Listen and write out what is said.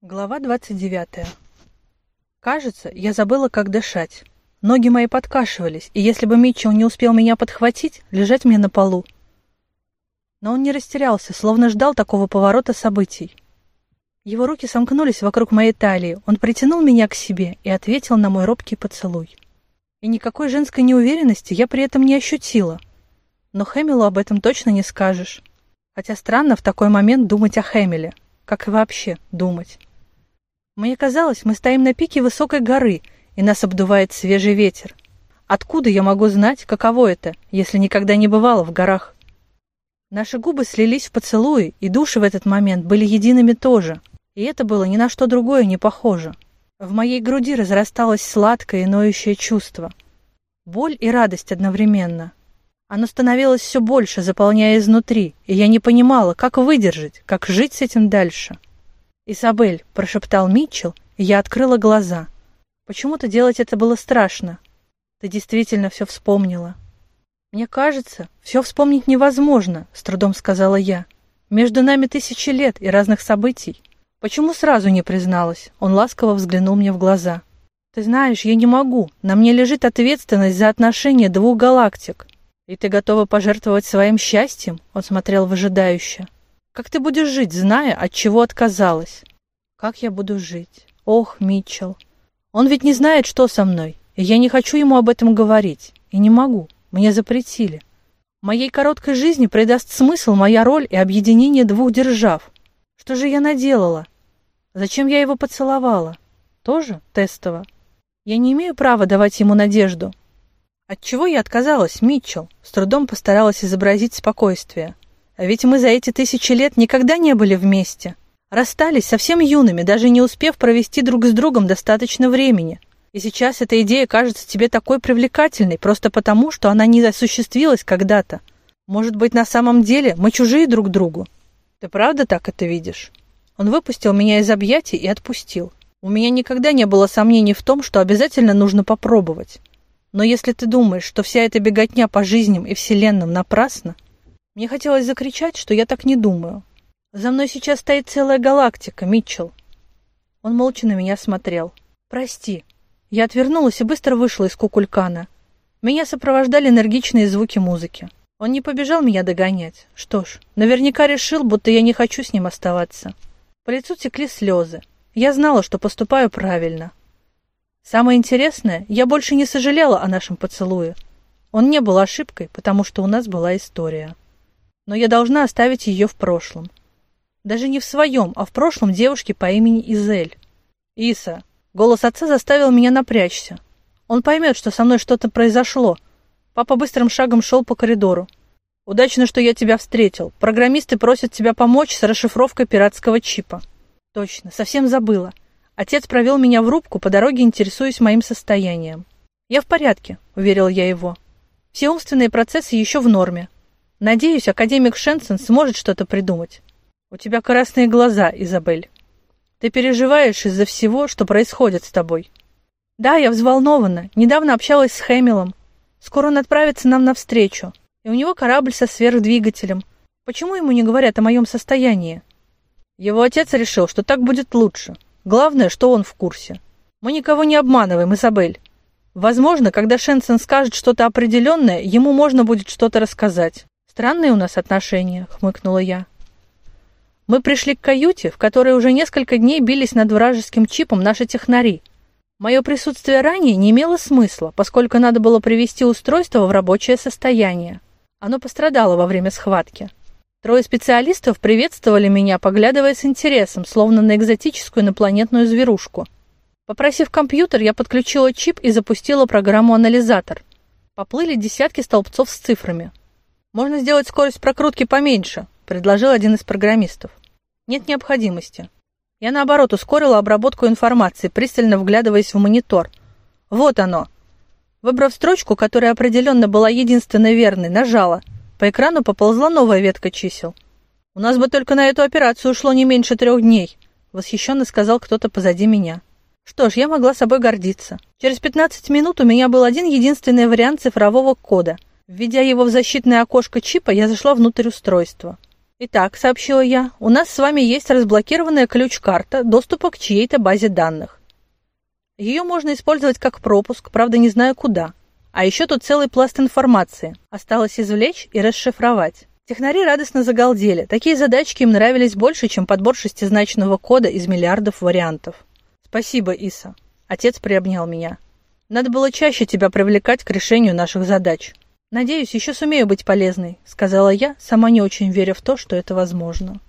Глава 29. Кажется, я забыла, как дышать. Ноги мои подкашивались, и если бы Митчелл не успел меня подхватить, лежать мне на полу. Но он не растерялся, словно ждал такого поворота событий. Его руки сомкнулись вокруг моей талии, он притянул меня к себе и ответил на мой робкий поцелуй. И никакой женской неуверенности я при этом не ощутила. Но Хэмилу об этом точно не скажешь. Хотя странно в такой момент думать о Хэмиле. Как и вообще думать. Мне казалось, мы стоим на пике высокой горы, и нас обдувает свежий ветер. Откуда я могу знать, каково это, если никогда не бывало в горах? Наши губы слились в поцелуи, и души в этот момент были едиными тоже. И это было ни на что другое не похоже. В моей груди разрасталось сладкое и ноющее чувство. Боль и радость одновременно. Оно становилось все больше, заполняя изнутри, и я не понимала, как выдержать, как жить с этим дальше. «Изабель», — прошептал Митчелл, и я открыла глаза. Почему-то делать это было страшно. Ты действительно все вспомнила. Мне кажется, все вспомнить невозможно, с трудом сказала я. Между нами тысячи лет и разных событий. Почему сразу не призналась? Он ласково взглянул мне в глаза. Ты знаешь, я не могу. На мне лежит ответственность за отношения двух галактик. И ты готова пожертвовать своим счастьем? Он смотрел выжидающе. Как ты будешь жить, зная, от чего отказалась? Как я буду жить? Ох, Митчелл. Он ведь не знает, что со мной, и я не хочу ему об этом говорить. И не могу. Мне запретили. Моей короткой жизни придаст смысл моя роль и объединение двух держав. Что же я наделала? Зачем я его поцеловала? Тоже тестово. Я не имею права давать ему надежду. От чего я отказалась, Митчелл? С трудом постаралась изобразить спокойствие. А ведь мы за эти тысячи лет никогда не были вместе. Расстались совсем юными, даже не успев провести друг с другом достаточно времени. И сейчас эта идея кажется тебе такой привлекательной, просто потому, что она не осуществилась когда-то. Может быть, на самом деле мы чужие друг другу? Ты правда так это видишь? Он выпустил меня из объятий и отпустил. У меня никогда не было сомнений в том, что обязательно нужно попробовать. Но если ты думаешь, что вся эта беготня по жизням и вселенным напрасна, мне хотелось закричать, что я так не думаю. За мной сейчас стоит целая галактика, Митчелл. Он молча на меня смотрел. Прости. Я отвернулась и быстро вышла из кукулькана. Меня сопровождали энергичные звуки музыки. Он не побежал меня догонять. Что ж, наверняка решил, будто я не хочу с ним оставаться. По лицу текли слезы. Я знала, что поступаю правильно. Самое интересное, я больше не сожалела о нашем поцелуе. Он не был ошибкой, потому что у нас была история но я должна оставить ее в прошлом. Даже не в своем, а в прошлом девушке по имени Изель. Иса. Голос отца заставил меня напрячься. Он поймет, что со мной что-то произошло. Папа быстрым шагом шел по коридору. Удачно, что я тебя встретил. Программисты просят тебя помочь с расшифровкой пиратского чипа. Точно, совсем забыла. Отец провел меня в рубку, по дороге интересуясь моим состоянием. Я в порядке, уверил я его. Все умственные процессы еще в норме. Надеюсь, академик Шенсен сможет что-то придумать. У тебя красные глаза, Изабель. Ты переживаешь из-за всего, что происходит с тобой. Да, я взволнована. Недавно общалась с Хэмилом. Скоро он отправится нам навстречу. И у него корабль со сверхдвигателем. Почему ему не говорят о моем состоянии? Его отец решил, что так будет лучше. Главное, что он в курсе. Мы никого не обманываем, Изабель. Возможно, когда Шенсен скажет что-то определенное, ему можно будет что-то рассказать. «Странные у нас отношения», — хмыкнула я. «Мы пришли к каюте, в которой уже несколько дней бились над вражеским чипом наши технари. Мое присутствие ранее не имело смысла, поскольку надо было привести устройство в рабочее состояние. Оно пострадало во время схватки. Трое специалистов приветствовали меня, поглядывая с интересом, словно на экзотическую инопланетную зверушку. Попросив компьютер, я подключила чип и запустила программу-анализатор. Поплыли десятки столбцов с цифрами. Можно сделать скорость прокрутки поменьше, предложил один из программистов. Нет необходимости. Я наоборот ускорила обработку информации, пристально вглядываясь в монитор. Вот оно. Выбрав строчку, которая определенно была единственной верной, нажала. По экрану поползла новая ветка чисел. У нас бы только на эту операцию ушло не меньше трех дней, восхищенно сказал кто-то позади меня. Что ж, я могла собой гордиться. Через 15 минут у меня был один единственный вариант цифрового кода – Введя его в защитное окошко чипа, я зашла внутрь устройства. «Итак», — сообщила я, — «у нас с вами есть разблокированная ключ-карта доступа к чьей-то базе данных. Ее можно использовать как пропуск, правда не знаю куда. А еще тут целый пласт информации. Осталось извлечь и расшифровать. Технари радостно загалдели. Такие задачки им нравились больше, чем подбор шестизначного кода из миллиардов вариантов. «Спасибо, Иса». Отец приобнял меня. «Надо было чаще тебя привлекать к решению наших задач». «Надеюсь, еще сумею быть полезной», — сказала я, сама не очень веря в то, что это возможно.